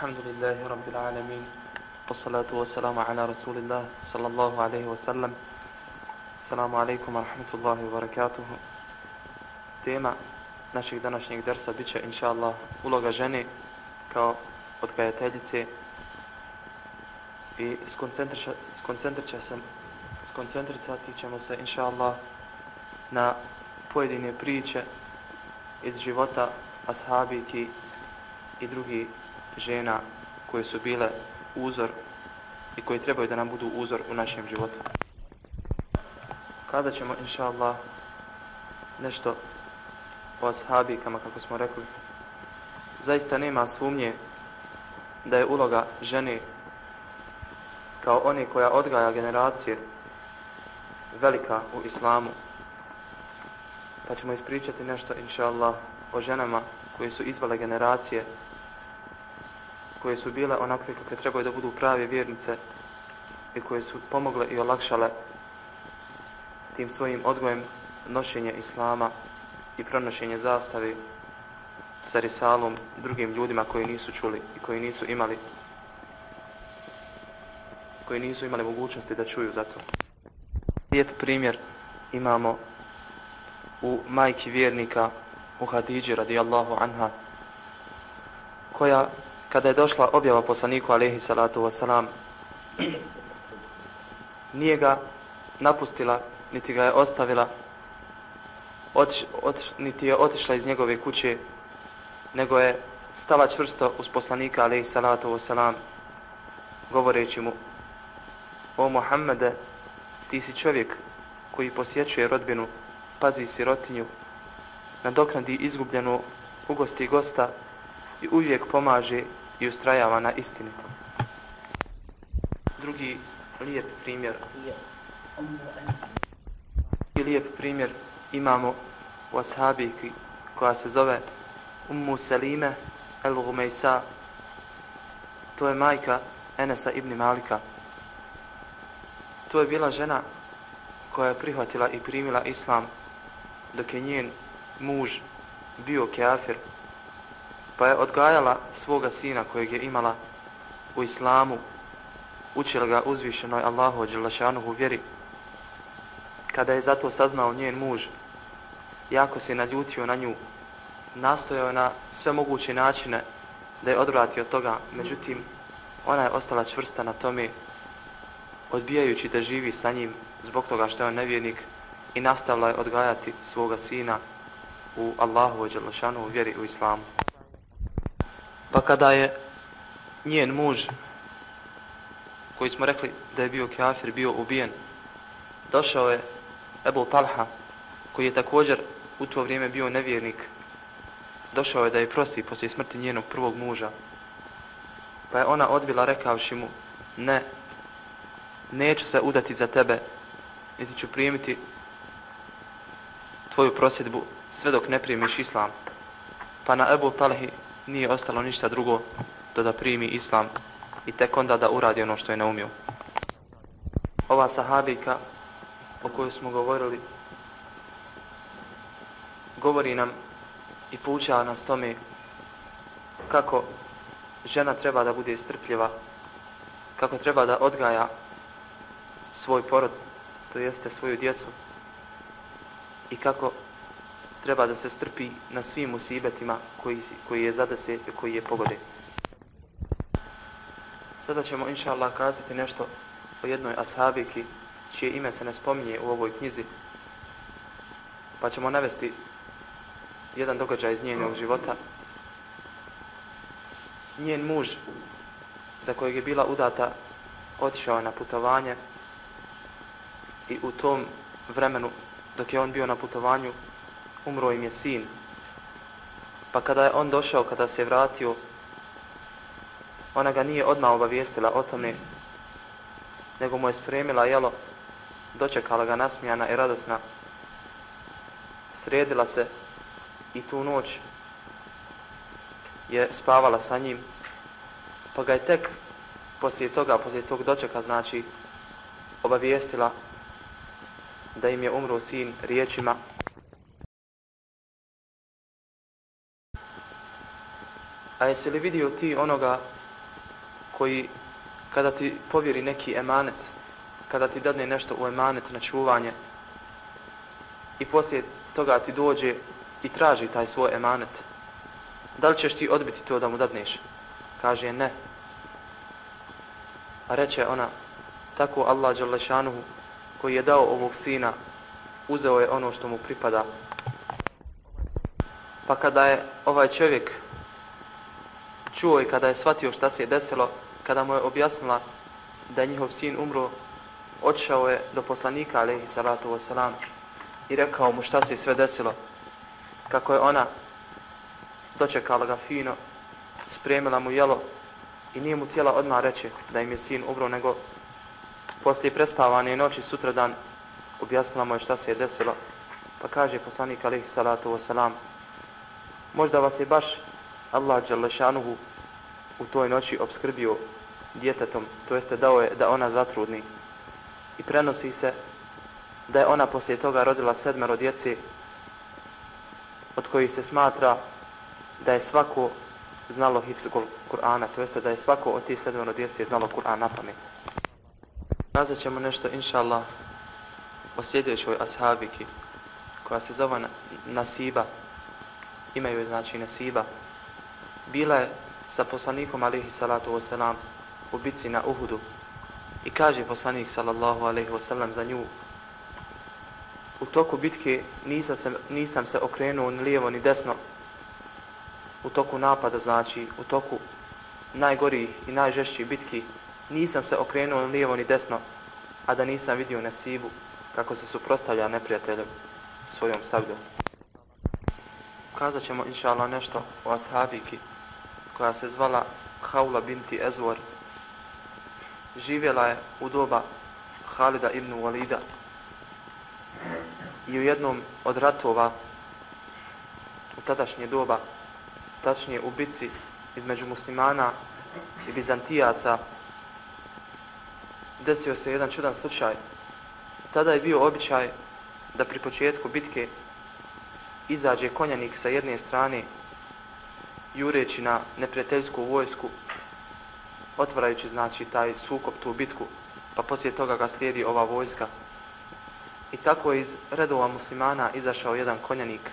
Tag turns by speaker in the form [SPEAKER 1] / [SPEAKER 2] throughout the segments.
[SPEAKER 1] الحمد لله رب العالمين والصلاة والسلام على رسول الله صلى الله عليه وسلم السلام عليكم ورحمة الله وبركاته tema našeg današnjeg dersa bit će, inša Allah, uloga žene kao odgajateljice i skoncentrisati ćemo se, inša Allah, na pojedine priče iz života ashabiki i drugi žena koje su bile uzor i koji trebaju da nam budu uzor u našem životu. Kada ćemo, inša Allah, nešto o ashabikama, kako smo rekli, zaista nema sumnje da je uloga žene kao one koja odgaja generacije velika u islamu. Pa ćemo ispričati nešto, inša Allah, o ženama koje su izvale generacije koje su bile onakve kakve trebaju da budu prave vjernice i koje su pomogle i olakšale tim svojim odgojem nošenje islama i pronošenje zastave sa risalom drugim ljudima koji nisu čuli i koji nisu imali koji nisu imali mogućnosti da čuju za to. Lijep primjer imamo u majki vjernika u Hadidži radijallahu anha koja kada je došla objava poslaniku alaihi salatu wasalam nije ga napustila niti ga je ostavila otiš, otiš, niti je otišla iz njegove kuće nego je stala čvrsto uz poslanika alaihi salatu wasalam govoreći mu o Muhammede ti si čovjek koji posjećuje rodbinu pazi sirotinju nadoknadi izgubljenu ugosti gosta i uvijek pomaže i ustrajava na istini. Drugi lijep primjer. I lijep primjer imamo u ashabiki koja se zove Ummu Selime El Gumejsa to je majka Enesa ibn Malika. To je bila žena koja je prihvatila i primila islam dok je njen muž bio kafir pa je odgajala svoga sina kojeg je imala u islamu, učila ga uzvišenoj Allahu Đelešanuhu vjeri. Kada je zato saznao njen muž, jako se naljutio na nju, nastojao je na sve moguće načine da je odvrati od toga, međutim, ona je ostala čvrsta na tome, odbijajući da živi sa njim zbog toga što je on nevjernik i nastavila je odgajati svoga sina u Allahu Đelešanuhu vjeri u islamu. Pa kada je njen muž, koji smo rekli da je bio kafir, bio ubijen, došao je Ebu Talha, koji je također u to vrijeme bio nevjernik, došao je da je prosi poslije smrti njenog prvog muža. Pa je ona odbila rekavši mu, ne, neću se udati za tebe, niti ću primiti tvoju prosjedbu sve dok ne primiš islam. Pa na Ebu Talhi nije ostalo ništa drugo do da primi islam i tek onda da uradi ono što je naumio. Ova sahabika o kojoj smo govorili govori nam i poučava nas tome kako žena treba da bude strpljiva, kako treba da odgaja svoj porod, to jeste svoju djecu i kako treba da se strpi na svim musibetima koji, koji je zadese, koji je pogode. Sada ćemo inša Allah kazati nešto o jednoj ashabiki čije ime se ne spominje u ovoj knjizi pa ćemo navesti jedan događaj iz njenog života. Njen muž za kojeg je bila udata otišao na putovanje i u tom vremenu dok je on bio na putovanju umro im je sin. Pa kada je on došao, kada se vratio, ona ga nije odmah obavijestila o tome, nego mu je spremila jelo, dočekala ga nasmijana i radosna, sredila se i tu noć je spavala sa njim, pa ga je tek poslije toga, poslije tog dočeka, znači, obavijestila da im je umro sin riječima A jesi li vidio ti onoga koji kada ti povjeri neki emanet, kada ti dadne nešto u emanet na čuvanje i poslije toga ti dođe i traži taj svoj emanet, da li ćeš ti odbiti to da mu dadneš? Kaže ne. A reče ona, tako Allah Đalešanuhu koji je dao ovog sina, uzeo je ono što mu pripada. Pa kada je ovaj čovjek čuo i kada je shvatio šta se je desilo, kada mu je objasnila da je njihov sin umro, odšao je do poslanika, alaihi salatu wasalam, i rekao mu šta se sve desilo, kako je ona dočekala ga fino, spremila mu jelo i nije mu tijela odmah reći da im je sin umro, nego poslije prespavane noći sutra dan objasnila mu je šta se je desilo, pa kaže poslanik, alaihi salatu wasalam, možda vas je baš Allah Đalešanuhu u toj noći obskrbio djetetom, to jeste dao je da ona zatrudni. I prenosi se da je ona poslije toga rodila sedmero djeci od kojih se smatra da je svako znalo hifzgul Kur'ana, to jeste da je svako od tih sedmero djeci znalo Kur'an na pamet. Nazat ćemo nešto, inša Allah, o sljedećoj ashabiki koja se zove Nasiba, imaju je znači Nasiba. Bila je sa poslanikom alaihi salatu wasalam u bitci na Uhudu. I kaže poslanik sallallahu alaihi wasalam za nju u toku bitke nisam se, nisam se okrenuo ni lijevo ni desno. U toku napada znači u toku najgorih i najžešćih bitki nisam se okrenuo ni lijevo ni desno a da nisam vidio Nasibu kako se suprostavlja neprijateljem svojom sabljom kazat ćemo inša Allah nešto o ashabiki koja se zvala Haula binti Ezvor. Živjela je u doba Halida ibn Walida i u jednom od ratova u tadašnje doba, tačnije u bici između muslimana i bizantijaca, desio se jedan čudan slučaj. Tada je bio običaj da pri početku bitke izađe konjanik sa jedne strane jureći na neprijateljsku vojsku, otvarajući znači taj sukop, tu bitku, pa poslije toga ga slijedi ova vojska. I tako je iz redova muslimana izašao jedan konjanik,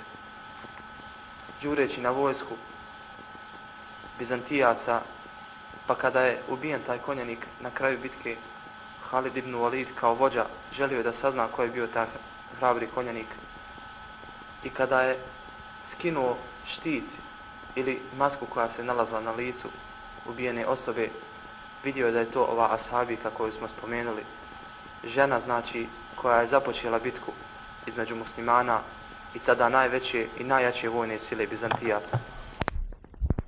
[SPEAKER 1] jureći na vojsku Bizantijaca, pa kada je ubijen taj konjanik na kraju bitke, Halid ibn Walid kao vođa želio je da sazna ko je bio taj hrabri konjanik. I kada je skinuo štit ili masku koja se nalazla na licu ubijene osobe, vidio je da je to ova ashabika koju smo spomenuli. Žena, znači, koja je započela bitku između muslimana i tada najveće i najjače vojne sile Bizantijaca.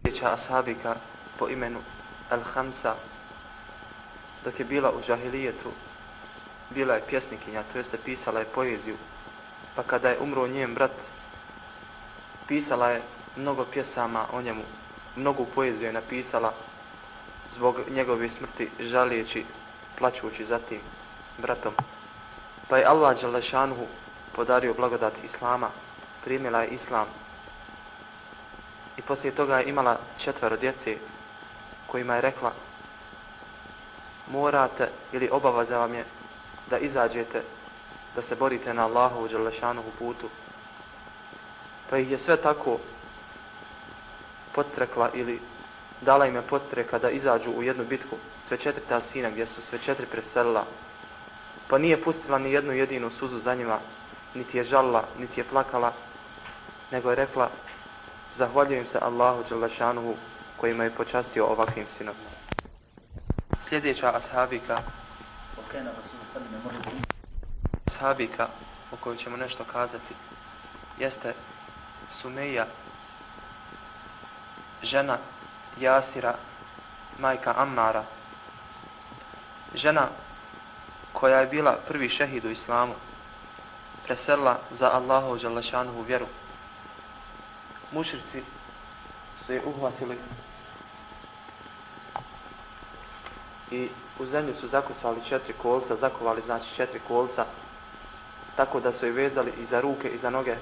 [SPEAKER 1] Sljedeća ashabika po imenu Al-Hamsa, dok je bila u džahilijetu, bila je pjesnikinja, to jeste pisala je poeziju, pa kada je umro njen brat, pisala je mnogo pjesama o njemu, mnogo poeziju je napisala zbog njegove smrti, žalijeći, plaćući za tim bratom. Pa je Allah Đalešanuhu podario blagodat Islama, primjela je Islam i poslije toga je imala četvero djece kojima je rekla morate ili obavaza vam je da izađete da se borite na Allahu Đalešanuhu putu. Pa ih je sve tako podstrekla ili dala im je podstreka da izađu u jednu bitku sve četiri ta sina gdje su sve četiri preselila pa nije pustila ni jednu jedinu suzu za njima niti je žalila, niti je plakala nego je rekla zahvaljujem se Allahu Đalešanuhu koji me je počastio ovakvim sinom. Sljedeća ashabika ashabika o kojoj ćemo nešto kazati jeste Sumeja žena Jasira, majka Ammara, žena koja je bila prvi šehid u islamu, preselila za Allahu Đalašanuhu vjeru. Mušrici su je uhvatili i u zemlju su zakucali četiri kolca, zakovali znači četiri kolca, tako da su je vezali i za ruke i za noge,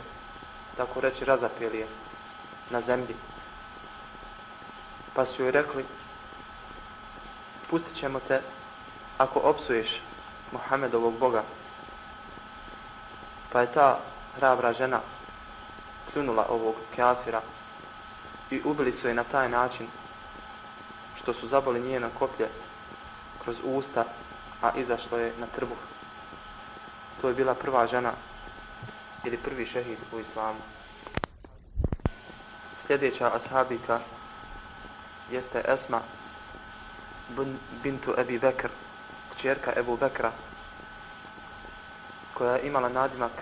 [SPEAKER 1] tako reći razapeli je na zemlji pa su joj rekli pustit ćemo te ako opsuješ Mohamedovog Boga. Pa je ta hrabra žena pljunula ovog kafira i ubili su je na taj način što su zaboli njena koplje kroz usta, a izašlo je na trbuh. To je bila prva žena ili prvi šehid u islamu. Sljedeća ashabika jeste Esma bintu Ebi Bekr, kćerka Ebu Bekra, koja je imala nadimak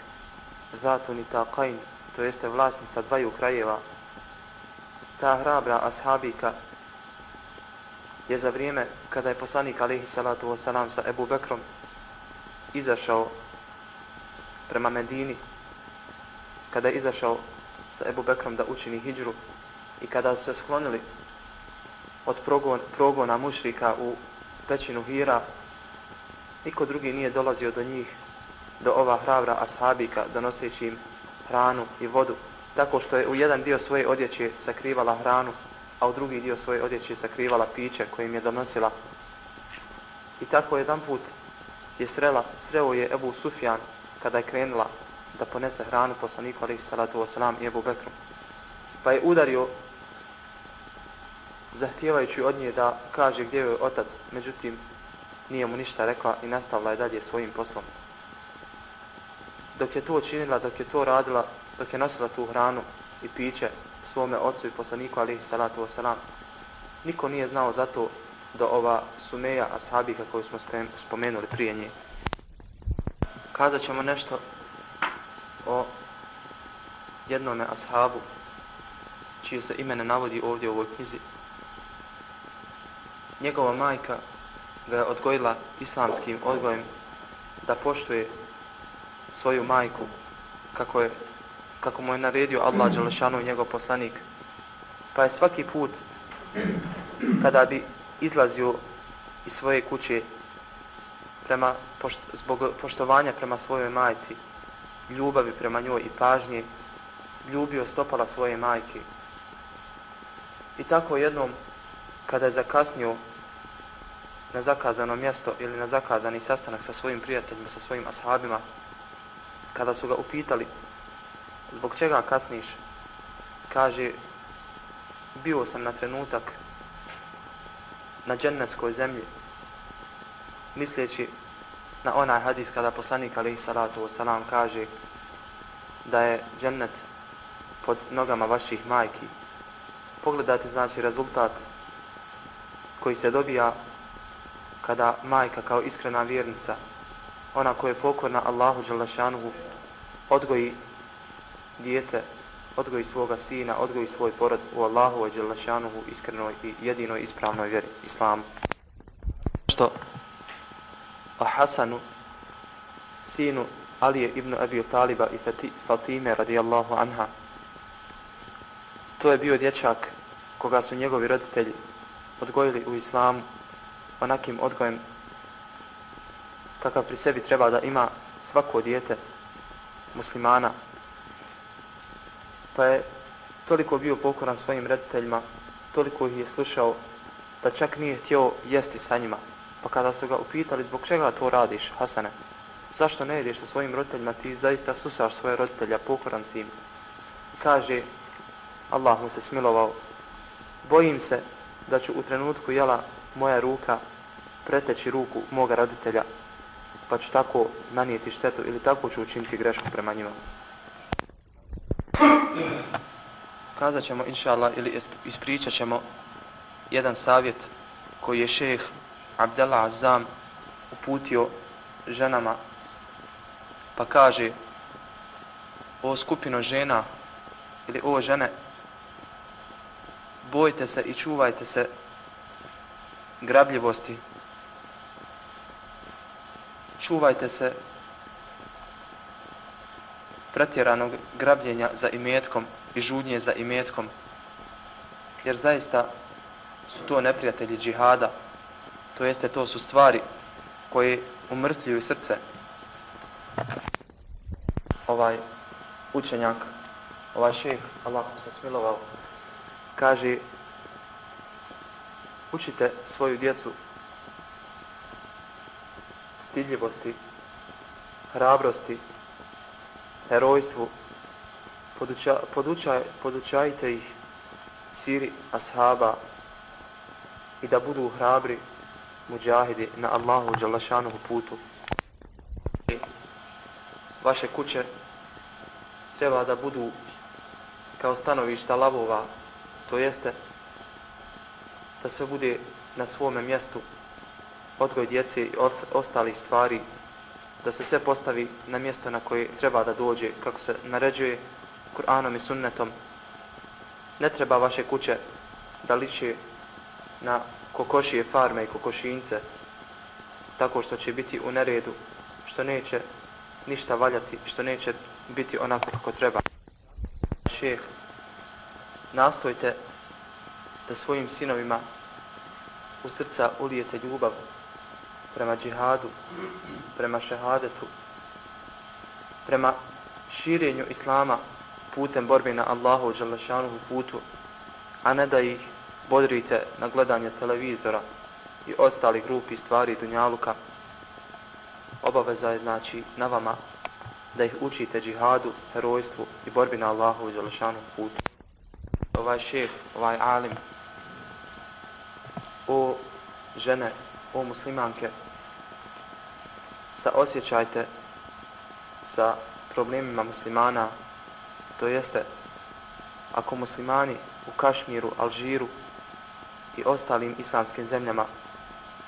[SPEAKER 1] Zatun i Taqain, to jeste vlasnica dvaju krajeva. Ta hrabra ashabika je za vrijeme kada je poslanik alaihi salatu wasalam sa Ebu Bekrom izašao prema Medini, kada je izašao sa Ebu Bekrom da učini hijđru i kada su se sklonili od progon, progona mušrika u pećinu Hira, niko drugi nije dolazio do njih, do ova hrabra ashabika, donoseći im hranu i vodu, tako što je u jedan dio svoje odjeće sakrivala hranu, a u drugi dio svoje odjeće sakrivala piće koje im je donosila. I tako jedan put je srela, sreo je Ebu Sufjan kada je krenula da ponese hranu poslaniku alaihi salatu wasalam i Ebu Bekru. Pa je udario zahtijevajući od nje da kaže gdje je otac, međutim nije mu ništa rekla i nastavila je dalje svojim poslom. Dok je to učinila, dok je to radila, dok je nosila tu hranu i piće svome ocu i poslaniku alihi salatu wasalam, niko nije znao za to do ova sumeja ashabika koju smo spomenuli prije nje. Kazat ćemo nešto o jednome ashabu čije se imene navodi ovdje u ovoj knjizi. Njegova majka ga je odgojila islamskim odgojem da poštuje svoju majku kako je kako mu je naredio Allah Đelešanu njegov poslanik. Pa je svaki put kada bi izlazio iz svoje kuće prema, pošt, zbog poštovanja prema svojoj majci, ljubavi prema njoj i pažnje, ljubio stopala svoje majke. I tako jednom, kada je zakasnio na zakazano mjesto ili na zakazani sastanak sa svojim prijateljima, sa svojim ashabima, kada su ga upitali zbog čega kasniš, kaže, bio sam na trenutak na džennetskoj zemlji, misleći na onaj hadis kada poslanik alaihi salatu wasalam kaže da je džennet pod nogama vaših majki. Pogledajte znači rezultat koji se dobija kada majka kao iskrena vjernica, ona koja je pokorna Allahu Đalašanuhu, odgoji dijete, odgoji svoga sina, odgoji svoj porod u Allahu Đalašanuhu, iskrenoj i jedinoj ispravnoj vjeri, islamu. Što o Hasanu, sinu Alije ibn Abi Taliba i Fatime radijallahu anha. To je bio dječak koga su njegovi roditelji odgojili u islamu onakim odgojem kakav pri sebi treba da ima svako dijete muslimana. Pa je toliko bio pokoran svojim roditeljima, toliko ih je slušao da čak nije htio jesti sa njima. Pa kada su ga upitali zbog čega to radiš, Hasane, zašto ne ideš sa svojim roditeljima, ti zaista susaš svoje roditelja, pokoran si im. Kaže, Allah mu se smilovao, bojim se da ću u trenutku jela moja ruka preteći ruku moga roditelja, pa ću tako nanijeti štetu ili tako ću učiniti grešku prema njima. Kazat ćemo, inša Allah, ili ispričat ćemo jedan savjet koji je šejh Abdullah Azam uputio ženama pa kaže o skupino žena ili o žene bojte se i čuvajte se grabljivosti. Čuvajte se pretjeranog grabljenja za imetkom i žudnje za imetkom. Jer zaista su to neprijatelji džihada. To jeste to su stvari koje umrtljuju srce. Ovaj učenjak ovaj šeh Allah se smilovao kaže učite svoju djecu stidljivosti, hrabrosti, herojstvu, poduča, podučaj, podučajte ih siri ashaba i da budu hrabri muđahidi na Allahu Đalašanuhu putu. Vaše kuće treba da budu kao stanovišta lavova, to jeste da sve bude na svome mjestu odgoj djece i ostalih stvari, da se sve postavi na mjesto na koje treba da dođe, kako se naređuje Kur'anom i sunnetom. Ne treba vaše kuće da liče na kokošije farme i kokošince, tako što će biti u neredu, što neće ništa valjati, što neće biti onako kako treba. Šeheh nastojte da svojim sinovima u srca ulijete ljubav prema džihadu, prema šehadetu, prema širenju islama putem borbe na Allahu Đalešanuhu putu, a ne da ih bodrite na gledanje televizora i ostali grupi stvari Dunjaluka. Obaveza je znači na vama da ih učite džihadu, herojstvu i borbi na Allahu Đalešanuhu putu. Ovaj šeh, ovaj alim, o žene, o muslimanke, sa osjećajte sa problemima muslimana, to jeste ako muslimani u Kašmiru, Alžiru i ostalim islamskim zemljama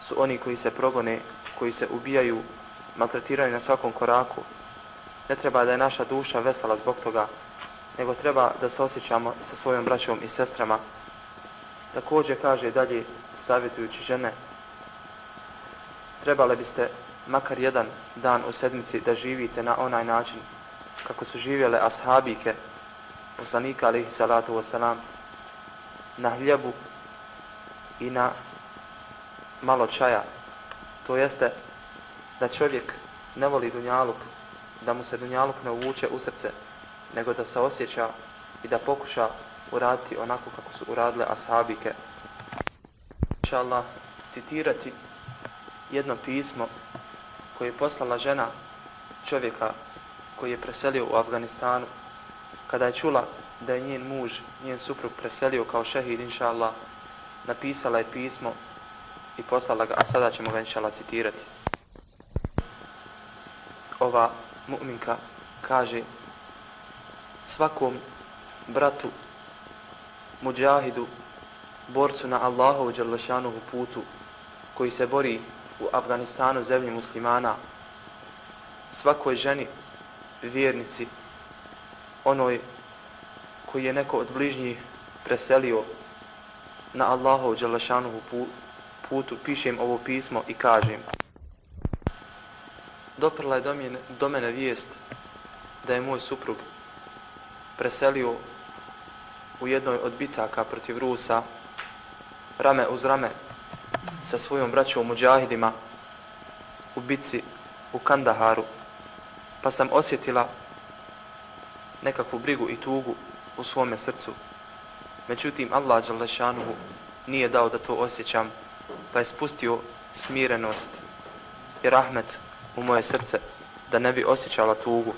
[SPEAKER 1] su oni koji se progone, koji se ubijaju, maltretiraju na svakom koraku, ne treba da je naša duša vesela zbog toga, nego treba da se osjećamo sa svojom braćom i sestrama. Također kaže dalje, savjetujući žene, trebale biste makar jedan dan u sedmici da živite na onaj način kako su živjele ashabike poslanika alaihi salatu wasalam na hljebu i na malo čaja. To jeste da čovjek ne voli dunjaluk, da mu se dunjaluk ne uvuče u srce, nego da se osjeća i da pokuša uraditi onako kako su uradile ashabike. Inša Allah, citirati jedno pismo koje je poslala žena čovjeka koji je preselio u Afganistanu, kada je čula da je njen muž, njen suprug preselio kao šehid, inša Allah, napisala je pismo i poslala ga, a sada ćemo ga inša citirati. Ova mu'minka kaže svakom bratu, muđahidu, borcu na Allahovu džarlašanuhu putu, koji se bori u Afganistanu zemlji muslimana, svakoj ženi, vjernici, onoj koji je neko od bližnjih preselio na Allahov dželašanuhu putu, pišem ovo pismo i kažem. Doprla je do mene, do mene vijest da je moj suprug preselio u jednoj od bitaka protiv Rusa, rame uz rame, sa svojom braćom muđahidima u bitci u Kandaharu, pa sam osjetila nekakvu brigu i tugu u svome srcu. Međutim, Allah Đalešanuhu nije dao da to osjećam, pa je spustio smirenost i rahmet u moje srce, da ne bi osjećala tugu.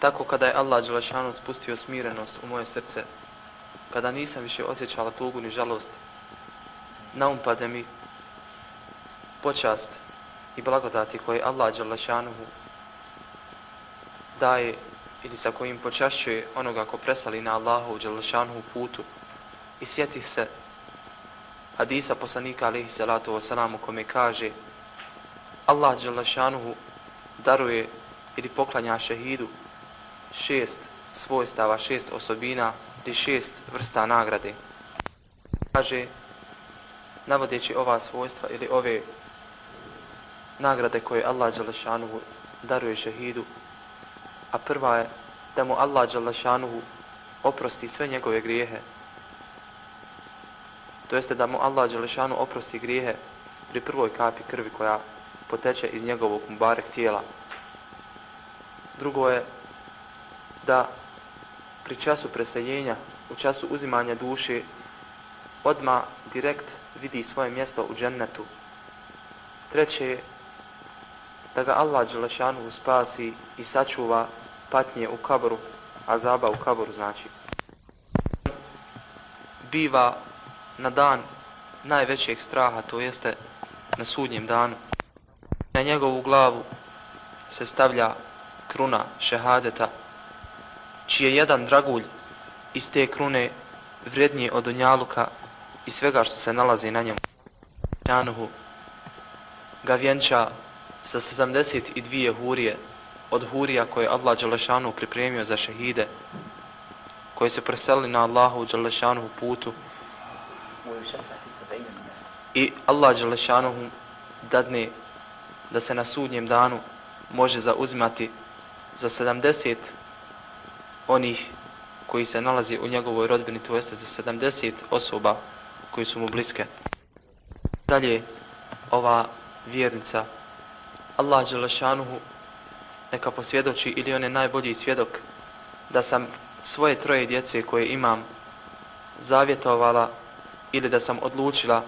[SPEAKER 1] Tako kada je Allah Đelešanu spustio smirenost u moje srce, kada nisam više osjećala tugu ni žalost, naumpade mi počast i blagodati koje Allah Đalešanuhu daje ili sa kojim počašćuje onoga ko presali na Allahu Đalešanuhu putu. I sjetih se hadisa poslanika alaihi salatu wasalamu kome kaže Allah Đalešanuhu daruje ili poklanja šehidu šest svojstava, šest osobina ili šest vrsta nagrade. Kaže navodeći ova svojstva ili ove nagrade koje Allah Đalešanuhu daruje šehidu, a prva je da mu Allah Đalešanuhu oprosti sve njegove grijehe. To jeste da mu Allah Đalešanuhu oprosti grijehe pri prvoj kapi krvi koja poteče iz njegovog mubarek tijela. Drugo je da pri času preseljenja, u času uzimanja duše, odma direkt vidi svoje mjesto u džennetu Treće je da ga Allah Đelešanu spasi i sačuva patnje u kaboru, azaba u kaboru znači. Biva na dan najvećeg straha, to jeste na sudnjem danu. Na njegovu glavu se stavlja kruna šehadeta, čije jedan dragulj iz te krune vrednije od onjaluka i svega što se nalazi na njemu. Januhu ga vjenča sa 72 hurije od hurija koje Allah Đalešanu pripremio za šehide, koje se preselili na Allahu Đalešanu putu i Allah Đalešanu dadne da se na sudnjem danu može zauzimati za 70 onih koji se nalazi u njegovoj rodbini, to jeste za 70 osoba koji su mu bliske. Dalje, ova vjernica, Allah Đelešanuhu neka posvjedoči ili on je najbolji svjedok da sam svoje troje djece koje imam zavjetovala ili da sam odlučila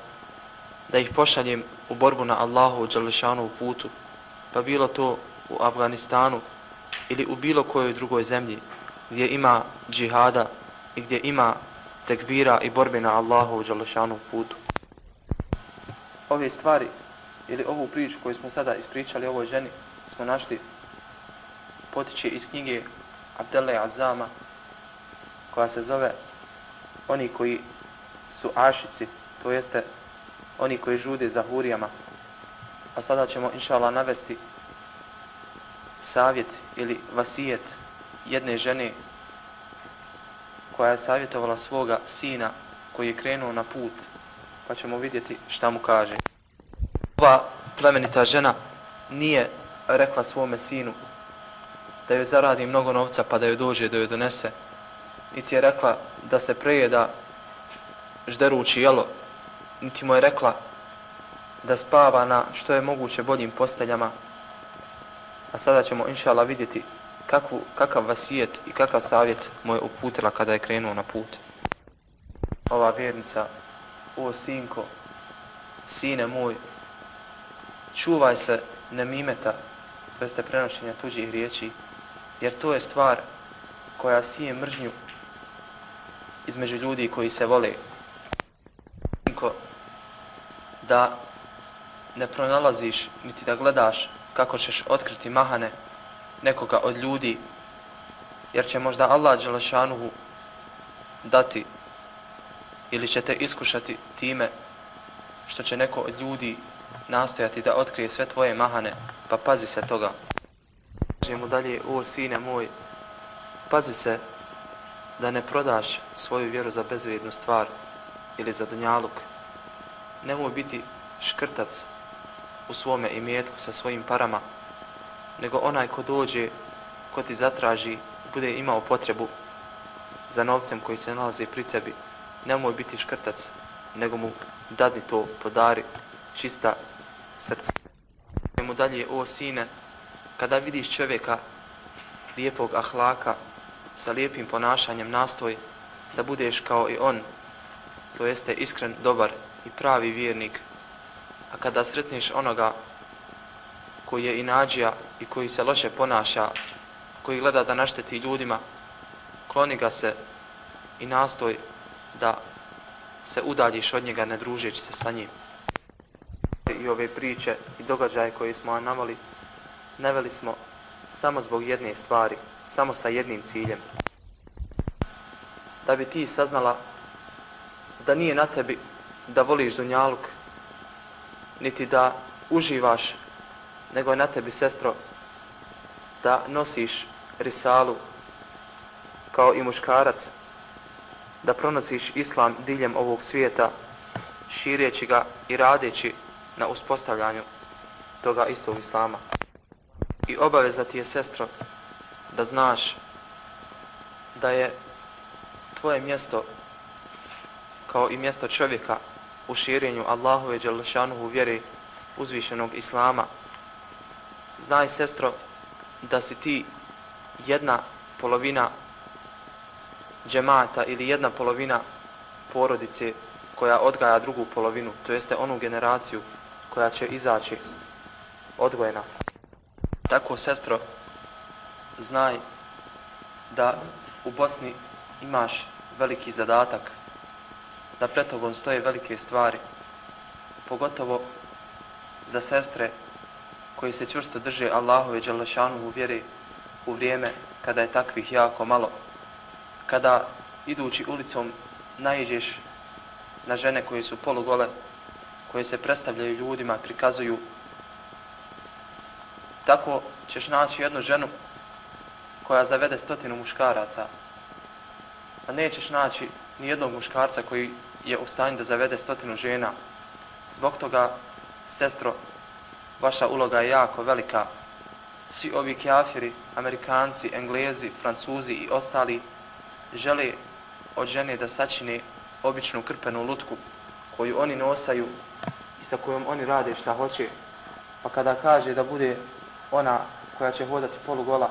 [SPEAKER 1] da ih pošaljem u borbu na Allahu Đelešanuhu putu, pa bilo to u Afganistanu ili u bilo kojoj drugoj zemlji gdje ima džihada i gdje ima tekbira i borbe na Allahu Đalešanu putu. Ove stvari ili ovu priču koju smo sada ispričali ovoj ženi smo našli potiče iz knjige Abdele Azama koja se zove oni koji su ašici, to jeste oni koji žude za hurijama. A sada ćemo inšala navesti savjet ili vasijet jedne žene koja je savjetovala svoga sina koji je krenuo na put pa ćemo vidjeti šta mu kaže. Ova plemenita žena nije rekla svome sinu da joj zaradi mnogo novca pa da joj dođe da joj donese. Niti je rekla da se prejeda žderući jelo. Niti mu je rekla da spava na što je moguće boljim posteljama. A sada ćemo inšala vidjeti kakvu, kakav vasijet i kakav savjet mu je uputila kada je krenuo na put. Ova vjernica, o sinko, sine moj, čuvaj se nemimeta, to jeste prenošenja tuđih riječi, jer to je stvar koja sije mržnju između ljudi koji se vole. Sinko, da ne pronalaziš, niti da gledaš kako ćeš otkriti mahane nekoga od ljudi, jer će možda Allah Đelešanuhu dati ili će te iskušati time što će neko od ljudi nastojati da otkrije sve tvoje mahane, pa pazi se toga. Kaže mu dalje, o sine moj, pazi se da ne prodaš svoju vjeru za bezvrijednu stvar ili za dunjaluk. Nemoj biti škrtac u svome imetku sa svojim parama, nego onaj ko dođe, ko ti zatraži, bude imao potrebu za novcem koji se nalazi pri tebi, nemoj biti škrtac, nego mu dadni to, podari, čista srca. Mu dalje, o sine, kada vidiš čovjeka lijepog ahlaka, sa lijepim ponašanjem nastoj da budeš kao i on, to jeste iskren, dobar i pravi vjernik, a kada sretneš onoga koji je inađija i koji se loše ponaša, koji gleda da našteti ljudima, kloni ga se i nastoj da se udaljiš od njega ne družeći se sa njim. I ove priče i događaje koje smo anavali, neveli smo samo zbog jedne stvari, samo sa jednim ciljem. Da bi ti saznala da nije na tebi da voliš dunjaluk, niti da uživaš, nego je na tebi, sestro, da nosiš risalu kao i muškarac, da pronosiš islam diljem ovog svijeta, šireći ga i radeći na uspostavljanju toga istog islama. I obaveza ti je, sestro, da znaš da je tvoje mjesto kao i mjesto čovjeka u širenju Allahove Đalešanuhu vjere uzvišenog Islama. Znaj, sestro, da si ti jedna polovina džemata ili jedna polovina porodice koja odgaja drugu polovinu, to jeste onu generaciju koja će izaći odgojena. Tako, sestro, znaj da u Bosni imaš veliki zadatak, da pred tobom stoje velike stvari, pogotovo za sestre koji se čvrsto drže Allahove Đalešanu u vjeri u vrijeme kada je takvih jako malo. Kada idući ulicom naiđeš na žene koje su polugole, koje se predstavljaju ljudima, prikazuju, tako ćeš naći jednu ženu koja zavede stotinu muškaraca, a nećeš naći ni jednog muškarca koji je u stanju da zavede stotinu žena. Zbog toga, sestro, vaša uloga je jako velika. Svi ovi kjafiri, amerikanci, englezi, francuzi i ostali žele od žene da sačine običnu krpenu lutku koju oni nosaju i sa kojom oni rade šta hoće. Pa kada kaže da bude ona koja će hodati polugola,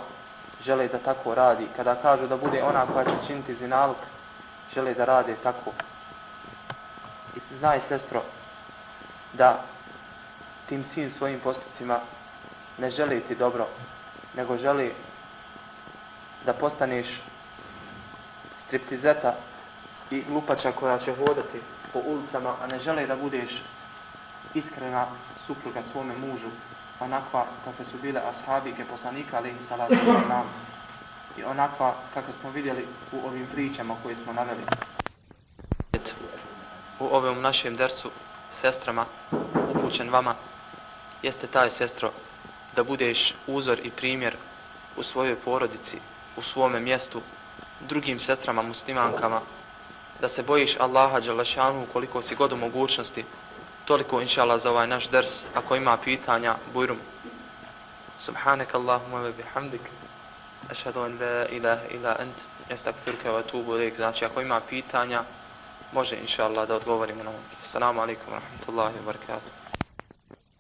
[SPEAKER 1] žele da tako radi. Kada kažu da bude ona koja će činiti zinalog, žele da rade tako. I znaj, sestro, da tim svim svojim postupcima ne želi ti dobro, nego želi da postaneš striptizeta i lupača koja će hodati po ulicama, a ne žele da budeš iskrena supruga svome mužu, onakva kakve su bile ashabike poslanika, ali i salatu islam, i onakva kakve smo vidjeli u ovim pričama koje smo naveli. U ovom našem dersu sestrama upućen vama jeste taj sestro da budeš uzor i primjer u svojoj porodici, u svome mjestu, drugim sestrama muslimankama, da se bojiš Allaha Đalašanu koliko si god u mogućnosti, toliko inšala za ovaj naš ders, ako ima pitanja, bujrum. Subhanak Allahumma wa bihamdik, ašhadu an la ilaha ila ant, jestakfirka wa tubu lik. Znači, ako ima pitanja, može inšala da odgovorimo na ovom. Assalamu alaikum wa rahmatullahi wa barakatuh.